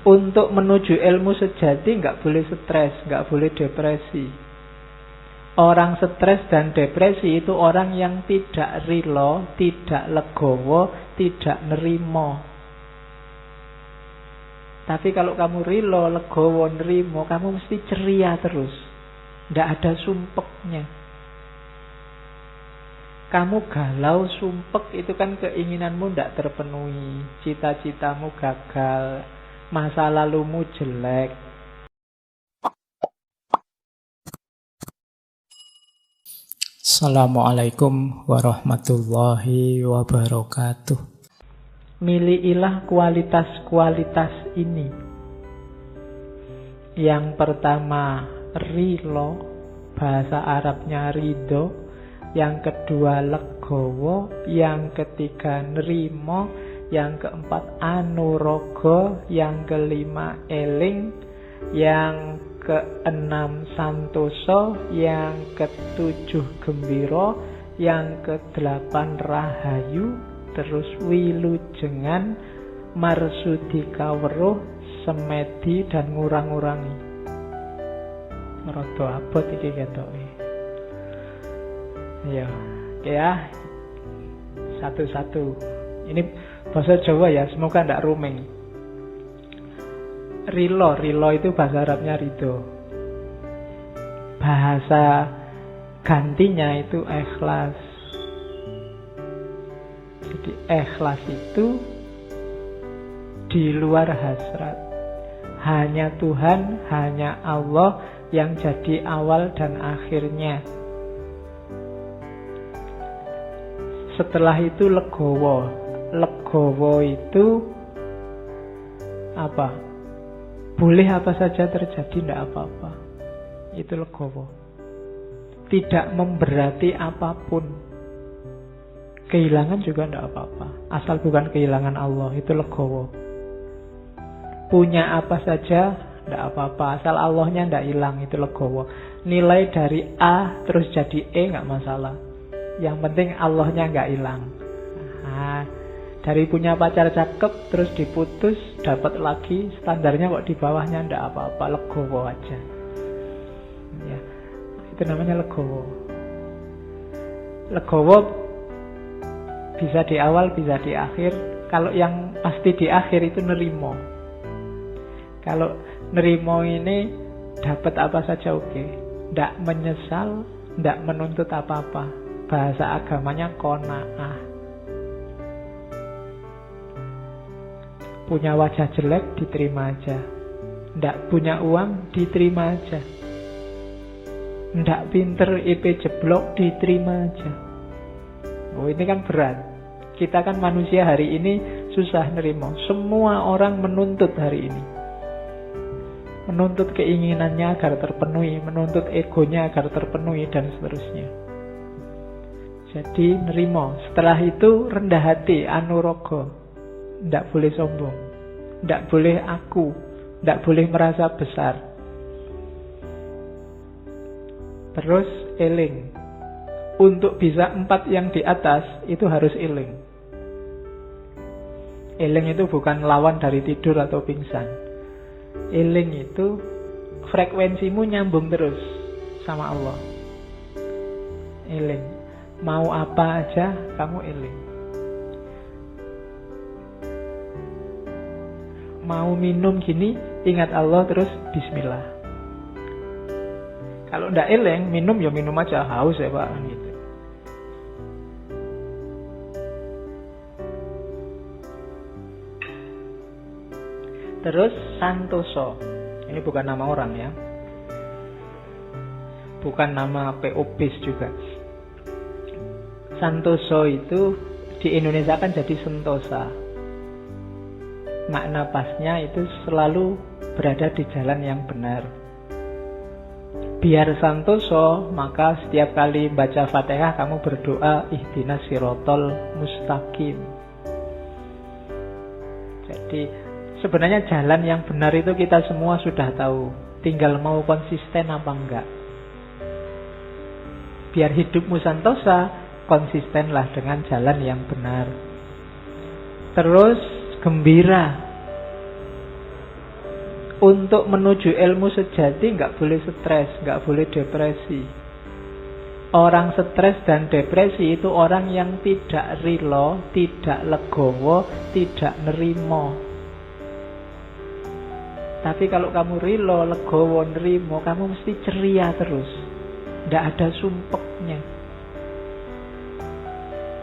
Untuk menuju ilmu sejati nggak boleh stres, nggak boleh depresi. Orang stres dan depresi itu orang yang tidak rilo, tidak legowo, tidak nerimo. Tapi kalau kamu rilo, legowo, nerimo, kamu mesti ceria terus. Tidak ada sumpeknya. Kamu galau, sumpek, itu kan keinginanmu tidak terpenuhi. Cita-citamu gagal. Masa lalumu jelek Assalamualaikum warahmatullahi wabarakatuh. Milikilah kualitas-kualitas ini. Yang pertama, rilo, bahasa Arabnya ridho. Yang kedua, legowo. Yang ketiga, nerimo. Yang keempat, anurogo. Yang kelima, eling. Yang keenam santoso, yang ketujuh gembiro, yang kedelapan rahayu, terus wilujengan, marsudi kaweruh, semedi dan ngurang-ngurangi. Rodo abot iki ketoke. Ya, ya. Satu-satu. Ini bahasa Jawa ya, semoga tidak rumeng. Rilo, rilo itu bahasa Arabnya ridho. Bahasa gantinya itu ikhlas. Jadi ikhlas itu di luar hasrat. Hanya Tuhan, hanya Allah yang jadi awal dan akhirnya. Setelah itu legowo. Legowo itu apa? Boleh apa saja terjadi, tidak apa-apa. Itu legowo. Tidak memberati apa pun. Kehilangan juga tidak apa-apa. Asal bukan kehilangan Allah, itu legowo. Punya apa saja, tidak apa-apa. Asal Allahnya tidak hilang, itu legowo. Nilai dari A terus jadi E nggak masalah. Yang penting Allahnya nggak hilang. Nah, dari punya pacar cakep terus diputus dapat lagi standarnya kok di bawahnya ndak apa-apa legowo aja. Ya itu namanya legowo. Legowo bisa di awal bisa di akhir. Kalau yang pasti di akhir itu nerimo. Kalau nerimo ini dapat apa saja oke. Okay. ndak menyesal ndak menuntut apa-apa. Bahasa agamanya kona'ah Punya wajah jelek diterima aja. Ndak punya uang diterima aja. Ndak pinter IP jeblok diterima aja. Oh ini kan berat. Kita kan manusia hari ini susah nerima. Semua orang menuntut hari ini. Menuntut keinginannya agar terpenuhi, menuntut egonya agar terpenuhi dan seterusnya. Jadi nerimo. Setelah itu rendah hati, anurogo. Tidak boleh sombong. Tidak boleh aku. Tidak boleh merasa besar. Terus eling. Untuk bisa empat yang di atas itu harus eling. Eling itu bukan lawan dari tidur atau pingsan. Eling itu frekuensimu nyambung terus sama Allah. Eling. Mau apa aja kamu eling. Mau minum gini ingat Allah terus bismillah. Kalau ndak eleng minum ya minum aja haus ya pak gitu. Terus santoso. Ini bukan nama orang ya. Bukan nama PO juga. Santoso itu di Indonesia kan jadi sentosa makna pasnya itu selalu berada di jalan yang benar. Biar santoso, maka setiap kali baca Fatihah kamu berdoa ihdinas sirotol mustaqim. Jadi sebenarnya jalan yang benar itu kita semua sudah tahu. Tinggal mau konsisten apa enggak. Biar hidupmu santosa, konsistenlah dengan jalan yang benar. Terus gembira. untuk menuju ilmu sejati nggak boleh stres, nggak boleh depresi. Orang stres dan depresi itu orang yang tidak rilo, tidak legowo, tidak nerimo. Tapi kalau kamu rilo, legowo, nerimo, kamu mesti ceria terus. Tidak ada sumpeknya.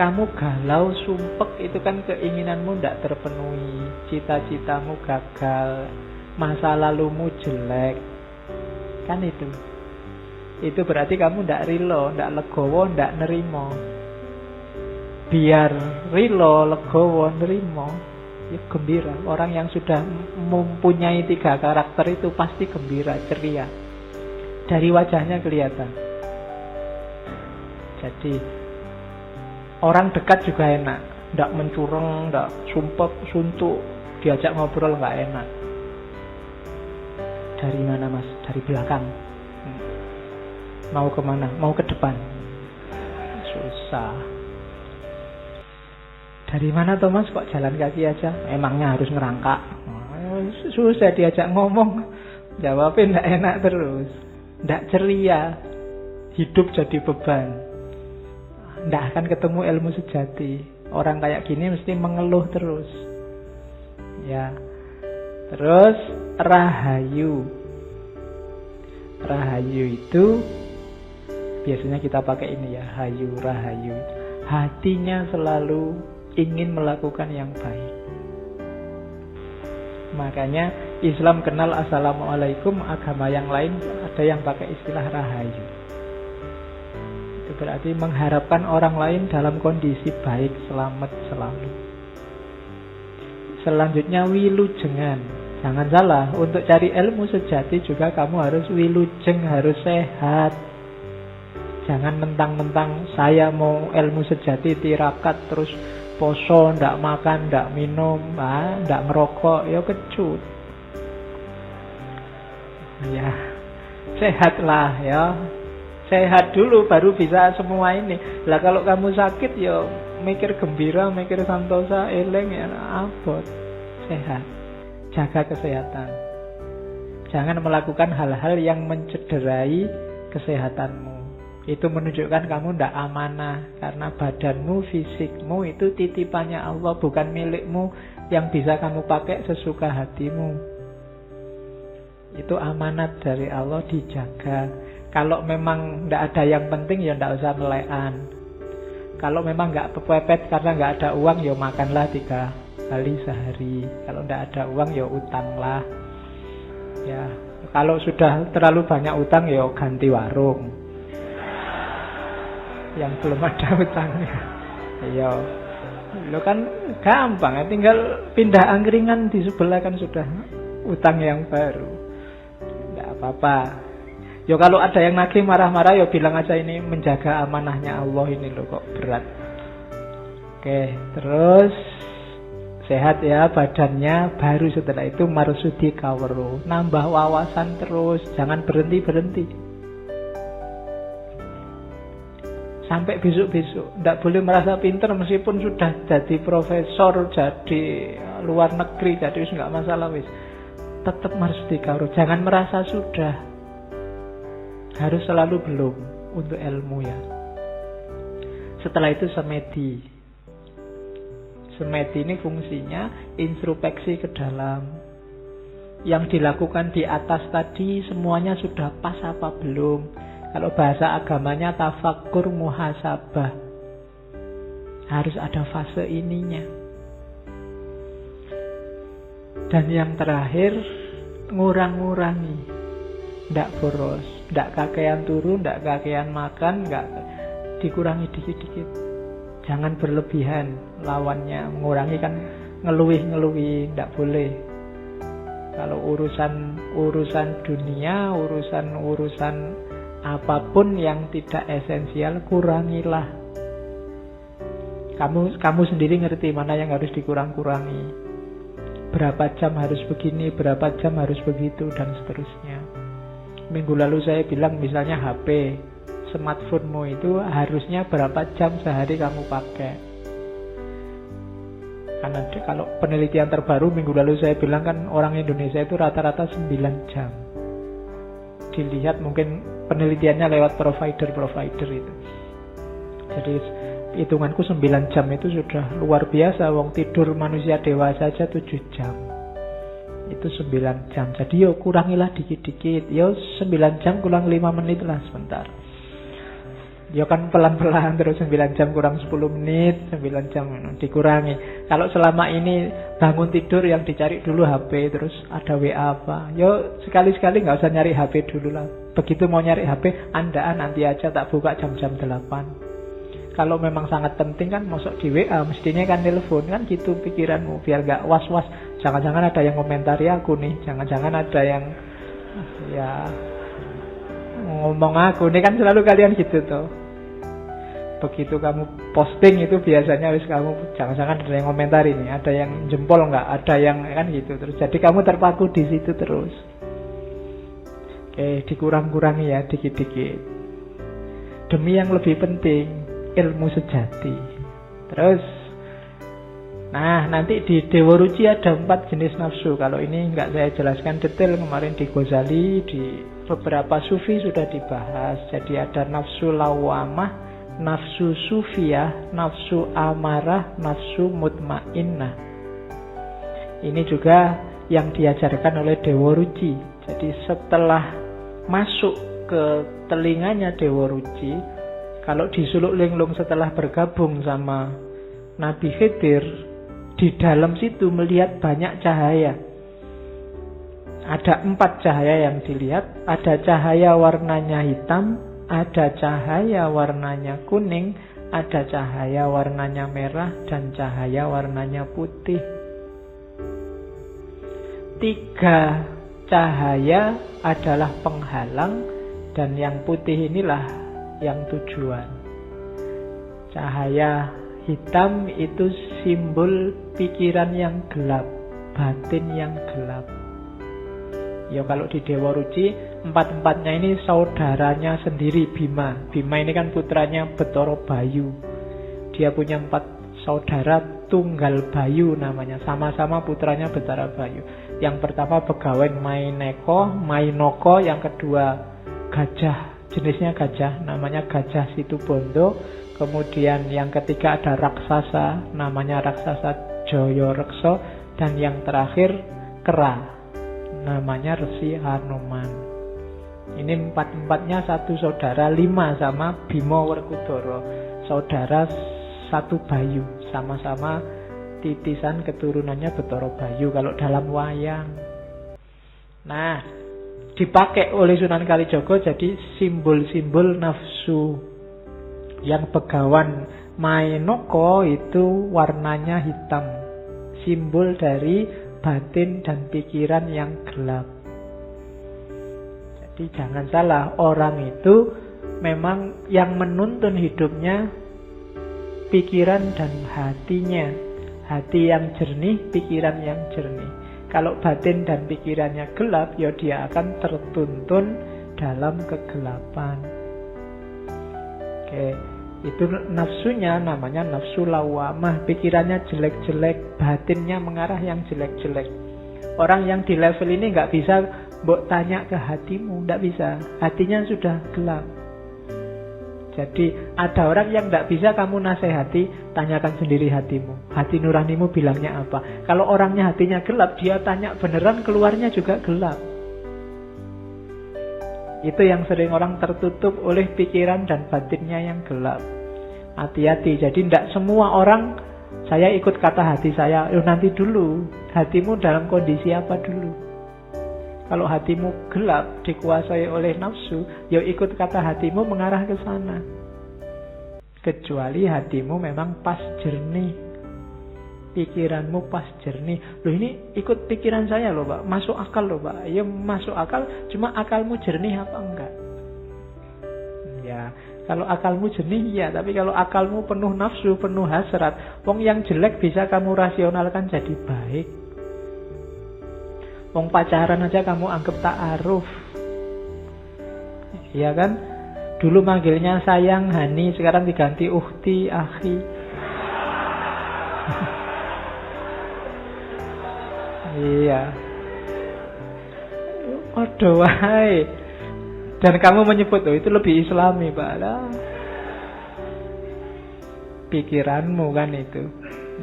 Kamu galau, sumpek itu kan keinginanmu tidak terpenuhi. Cita-citamu gagal, masa lalumu jelek. Kan itu. Itu berarti kamu ndak rilo ndak legowo ndak nerimo. Biar rilo legowo nerimo ya gembira. Orang yang sudah mempunyai tiga karakter itu pasti gembira ceria. Dari wajahnya kelihatan. Jadi orang dekat juga enak ndak mencurang ndak sumpah suntuk diajak ngobrol nggak enak dari mana mas? Dari belakang. Hmm. Mau ke mana? Mau ke depan. Susah. Dari mana Thomas kok jalan kaki aja? Emangnya harus ngerangkak? Susah diajak ngomong. Jawabnya tidak enak terus. Tidak ceria. Hidup jadi beban. Tidak akan ketemu ilmu sejati. Orang kayak gini mesti mengeluh terus. Ya, Terus rahayu. Rahayu itu biasanya kita pakai ini ya, hayu rahayu. Hatinya selalu ingin melakukan yang baik. Makanya Islam kenal Assalamualaikum, agama yang lain ada yang pakai istilah rahayu. Berarti mengharapkan orang lain dalam kondisi baik, selamat selalu. Selanjutnya wilujengan. Jangan salah, untuk cari ilmu sejati juga kamu harus wilujeng, harus sehat. Jangan mentang-mentang saya mau ilmu sejati tirakat terus poso, ndak makan, ndak minum, ah, ndak merokok, ya kecut. Ya, sehatlah ya. Sehat dulu baru bisa semua ini. Lah kalau kamu sakit ya mikir gembira, mikir santosa, eleng ya abot. Sehat jaga kesehatan. Jangan melakukan hal-hal yang mencederai kesehatanmu. Itu menunjukkan kamu tidak amanah karena badanmu, fisikmu itu titipannya Allah bukan milikmu yang bisa kamu pakai sesuka hatimu. Itu amanat dari Allah dijaga. Kalau memang tidak ada yang penting ya tidak usah melekan. Kalau memang nggak pepet karena nggak ada uang ya makanlah tiga kali sehari. Kalau tidak ada uang ya utang lah. Ya, kalau sudah terlalu banyak utang ya ganti warung. Yang belum ada utangnya. Ya, lo kan gampang ya, tinggal pindah angkringan di sebelah kan sudah utang yang baru. Tidak apa-apa. Ya kalau ada yang nagih marah-marah ya bilang aja ini menjaga amanahnya Allah ini loh kok berat. Oke, terus sehat ya badannya. Baru setelah itu marsudi kawero. Nambah wawasan terus jangan berhenti berhenti sampai besok-besok tidak boleh merasa pinter meskipun sudah jadi profesor jadi luar negeri jadi nggak masalah wis. Tetap marsudi kawero jangan merasa sudah harus selalu belum untuk ilmu ya setelah itu semedi Semedi ini fungsinya introspeksi ke dalam. Yang dilakukan di atas tadi semuanya sudah pas apa belum? Kalau bahasa agamanya tafakur muhasabah. Harus ada fase ininya. Dan yang terakhir, ngurang-ngurangi. Tidak boros, tidak kakean turun, tidak kakean makan, nggak dikurangi dikit-dikit. Jangan berlebihan lawannya mengurangi kan ngeluih-ngeluih tidak boleh. Kalau urusan urusan dunia, urusan urusan apa pun yang tidak esensial kurangilah. Kamu kamu sendiri ngerti mana yang harus dikurang-kurangi. Berapa jam harus begini, berapa jam harus begitu dan seterusnya. Minggu lalu saya bilang misalnya HP smartphonemu itu harusnya berapa jam sehari kamu pakai. Karena kalau penelitian terbaru minggu lalu saya bilang kan orang Indonesia itu rata-rata 9 jam. Dilihat mungkin penelitiannya lewat provider-provider itu. Jadi hitunganku 9 jam itu sudah luar biasa. Wong tidur manusia dewasa saja 7 jam. Itu 9 jam. Jadi yo kurangilah dikit-dikit. Yo 9 jam kurang 5 menit lah sebentar. Ya kan pelan-pelan terus 9 jam kurang 10 menit, 9 jam dikurangi. Kalau selama ini bangun tidur yang dicari dulu HP, terus ada WA apa. Yo sekali-sekali nggak usah nyari HP dulu lah. Begitu mau nyari HP, Anda nanti aja tak buka jam-jam 8. Kalau memang sangat penting kan masuk di WA, mestinya kan telepon kan gitu pikiranmu biar gak was-was. Jangan-jangan ada yang komentari aku nih, jangan-jangan ada yang ya ngomong aku. Ini kan selalu kalian gitu tuh begitu kamu posting itu biasanya harus kamu jangan-jangan ada yang komentar ini, ada yang jempol nggak, ada yang kan gitu terus. Jadi kamu terpaku di situ terus. Oke, dikurang-kurangi ya dikit-dikit. Demi yang lebih penting, ilmu sejati. Terus Nah, nanti di Dewa Ruci ada empat jenis nafsu. Kalau ini nggak saya jelaskan detail kemarin di Ghazali, di beberapa sufi sudah dibahas. Jadi ada nafsu lawamah, nafsu sufiyah, nafsu amarah, nafsu mutmainnah. Ini juga yang diajarkan oleh Dewa Ruci. Jadi setelah masuk ke telinganya Dewa Ruci, kalau di Suluk Linglung setelah bergabung sama Nabi Khidir, di dalam situ melihat banyak cahaya. Ada empat cahaya yang dilihat, ada cahaya warnanya hitam, ada cahaya warnanya kuning, ada cahaya warnanya merah, dan cahaya warnanya putih. Tiga cahaya adalah penghalang, dan yang putih inilah yang tujuan. Cahaya hitam itu simbol pikiran yang gelap, batin yang gelap. Ya kalau di Dewa Ruci empat-empatnya ini saudaranya sendiri Bima. Bima ini kan putranya Betoro Bayu. Dia punya empat saudara tunggal Bayu namanya. Sama-sama putranya Betara Bayu. Yang pertama Begawen Maineko, Mainoko. Yang kedua gajah, jenisnya gajah, namanya gajah situ Bondo. Kemudian yang ketiga ada raksasa, namanya raksasa Joyo Rekso. Dan yang terakhir kera, namanya Resi Hanuman. Ini empat-empatnya satu saudara, lima sama Bimo Werkudara. Saudara satu Bayu, sama-sama titisan keturunannya Betoro Bayu kalau dalam wayang. Nah, dipakai oleh Sunan Kalijogo jadi simbol-simbol nafsu yang begawan Mainoko itu warnanya hitam. Simbol dari batin dan pikiran yang gelap. Jadi jangan salah, orang itu memang yang menuntun hidupnya pikiran dan hatinya. Hati yang jernih, pikiran yang jernih. Kalau batin dan pikirannya gelap, ya dia akan tertuntun dalam kegelapan. Oke. Itu nafsunya namanya nafsu lawamah. Pikirannya jelek-jelek, batinnya mengarah yang jelek-jelek. Orang yang di level ini nggak bisa mbok tanya ke hatimu, nggak bisa. Hatinya sudah gelap. Jadi ada orang yang nggak bisa kamu nasihati, tanyakan sendiri hatimu. Hati nuranimu bilangnya apa? Kalau orangnya hatinya gelap, dia tanya beneran keluarnya juga gelap. Itu yang sering orang tertutup oleh pikiran dan batinnya yang gelap. Hati-hati. Jadi tidak semua orang saya ikut kata hati saya. Oh, nanti dulu. Hatimu dalam kondisi apa dulu? Kalau hatimu gelap, dikuasai oleh nafsu, ya ikut kata hatimu mengarah ke sana. Kecuali hatimu memang pas jernih pikiranmu pas jernih. Loh ini ikut pikiran saya loh Pak, masuk akal loh Pak. Ya masuk akal, cuma akalmu jernih apa enggak? Ya, kalau akalmu jernih ya, tapi kalau akalmu penuh nafsu, penuh hasrat, wong yang jelek bisa kamu rasionalkan jadi baik. Wong pacaran aja kamu anggap tak aruf. Ya kan? Dulu manggilnya sayang, Hani, sekarang diganti uhti, akhi. Ya. Waduh, wahai. Dan kamu menyebut, oh itu lebih islami, Pak. Pikiranmu kan itu.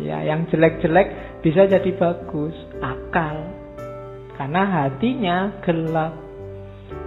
Ya, yang jelek-jelek bisa jadi bagus. Akal. Karena hatinya gelap.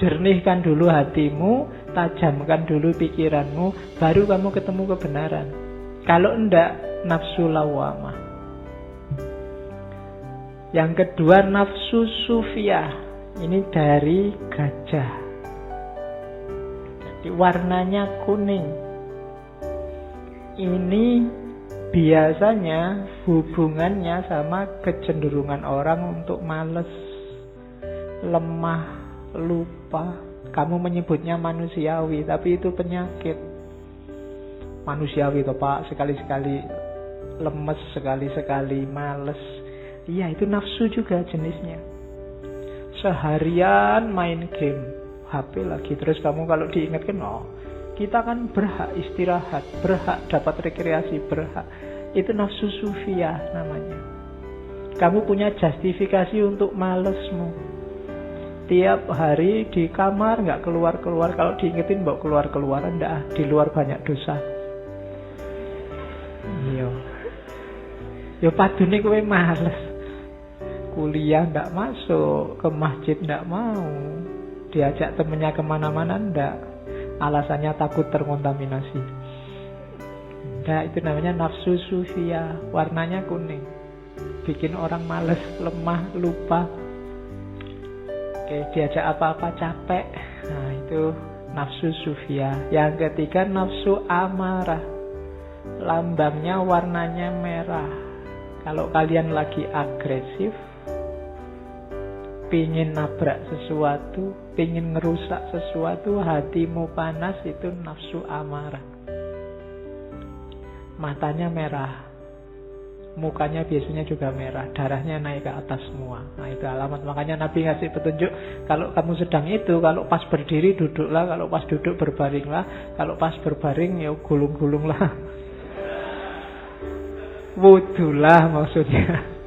Jernihkan dulu hatimu, tajamkan dulu pikiranmu, baru kamu ketemu kebenaran. Kalau enggak, nafsu lawamah. Yang kedua, nafsu sufiyah. Ini dari gajah. Jadi warnanya kuning. Ini biasanya hubungannya sama kecenderungan orang untuk males, lemah, lupa. Kamu menyebutnya manusiawi, tapi itu penyakit. Manusiawi toh Pak, sekali-sekali lemes, sekali-sekali males. Iya, itu nafsu juga jenisnya. Seharian main game, HP lagi. Terus kamu kalau diingatkan, oh, kita kan berhak istirahat, berhak dapat rekreasi, berhak. Itu nafsu sufia namanya. Kamu punya justifikasi untuk malesmu. Tiap hari di kamar nggak keluar-keluar. Kalau diingetin bawa keluar-keluar, enggak. Di luar banyak dosa. Iya. Ya padune kowe males. Kuliah ndak masuk, ke masjid ndak mau. Diajak temennya ke mana-mana ndak. Alasannya takut terkontaminasi. Nah, itu namanya nafsu sufia, warnanya kuning. Bikin orang males, lemah, lupa. Oke, diajak apa-apa capek. Nah, itu nafsu sufia. Yang ketiga nafsu amarah. Lambangnya warnanya merah. Kalau kalian lagi agresif, pingin nabrak sesuatu, pingin ngerusak sesuatu, hatimu panas itu nafsu amarah. Matanya merah, mukanya biasanya juga merah, darahnya naik ke atas semua. Nah itu alamat. Makanya Nabi ngasih petunjuk, kalau kamu sedang itu, kalau pas berdiri duduklah, kalau pas duduk berbaringlah, kalau pas berbaring ya gulung-gulunglah. Wudhulah maksudnya.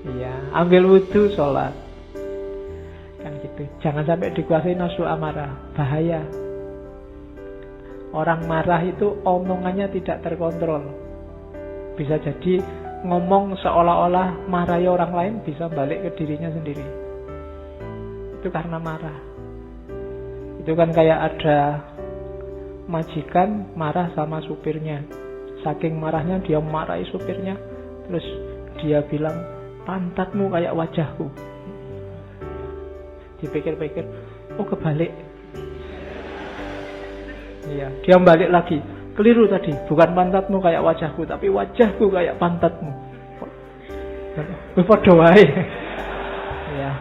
Iya, ambil wudhu sholat. Jangan sampai dikuasai nafsu amarah, bahaya. Orang marah itu omongannya tidak terkontrol. Bisa jadi ngomong seolah-olah marahi orang lain bisa balik ke dirinya sendiri. Itu karena marah. Itu kan kayak ada majikan marah sama supirnya. Saking marahnya dia marahi supirnya. Terus dia bilang, pantatmu kayak wajahku. Dipikir-pikir, oh kebalik. Iya, dia balik lagi. Keliru tadi, bukan pantatmu kayak wajahku, tapi wajahku kayak pantatmu. Padha wae. Ya.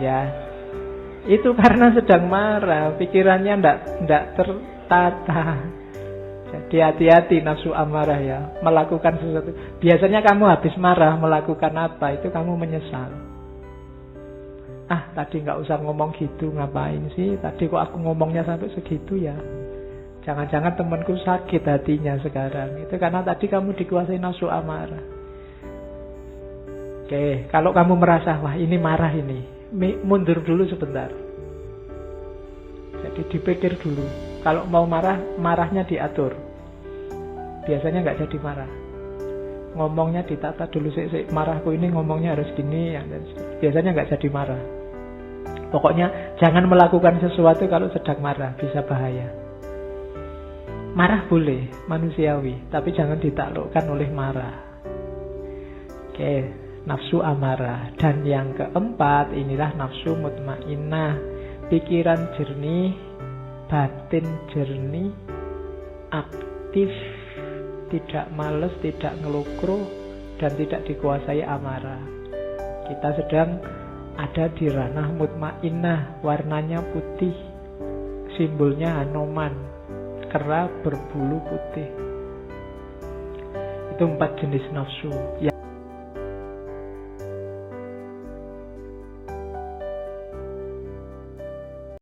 Ya. Itu karena sedang marah, pikirannya ndak ndak tertata. Jadi hati-hati nafsu amarah ya, melakukan sesuatu. Biasanya kamu habis marah melakukan apa, itu kamu menyesal. Ah, tadi nggak usah ngomong gitu, ngapain sih? Tadi kok aku ngomongnya sampai segitu ya? Jangan-jangan temanku sakit hatinya sekarang. Itu karena tadi kamu dikuasai nafsu amarah. Oke, kalau kamu merasa, wah ini marah ini. Mundur dulu sebentar. Jadi dipikir dulu. Kalau mau marah, marahnya diatur. Biasanya nggak jadi marah. Ngomongnya ditata dulu sih, marahku ini ngomongnya harus gini. Ya. Biasanya nggak jadi marah. Pokoknya jangan melakukan sesuatu kalau sedang marah, bisa bahaya. Marah boleh, manusiawi, tapi jangan ditaklukkan oleh marah. Oke, nafsu amarah. Dan yang keempat, inilah nafsu mutmainnah. Pikiran jernih, batin jernih, aktif, tidak males, tidak ngelukro, dan tidak dikuasai amarah. Kita sedang ada di ranah mutmainnah, warnanya putih, simbolnya Hanoman, kera berbulu putih. Itu empat jenis nafsu.